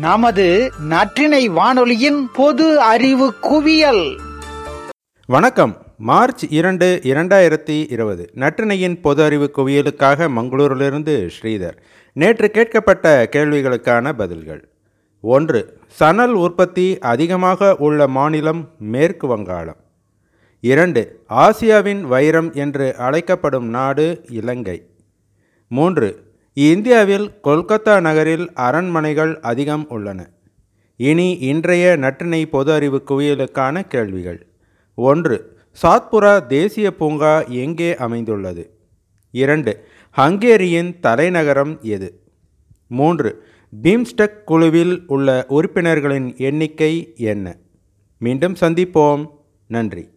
நமது நற்றினை வானொலியின் பொது அறிவு குவியல். வணக்கம். மார்ச் இரண்டு இரண்டாயிரத்தி இருபது. நற்றினையின் பொது அறிவு குவியலுக்காக மங்களூரிலிருந்து ஸ்ரீதர். நேற்று கேட்கப்பட்ட கேள்விகளுக்கான பதில்கள். ஒன்று சணல் உற்பத்தி அதிகமாக உள்ள மாநிலம் மேற்கு வங்காளம். இரண்டு ஆசியாவின் வைரம் என்று அழைக்கப்படும் நாடு இலங்கை. மூன்று இந்தியாவில் கொல்கத்தா நகரில் அரண்மனைகள் அதிகம் உள்ளன. இனி இன்றைய நற்றினை பொது அறிவு குவியலுக்கான கேள்விகள். ஒன்று சாத்புரா தேசிய பூங்கா எங்கே அமைந்துள்ளது? இரண்டு ஹங்கேரியின் தலைநகரம் எது? மூன்று பீம்ஸ்டெக் குழுவில் உள்ள உறுப்பினர்களின் எண்ணிக்கை என்ன? மீண்டும் சந்திப்போம். நன்றி.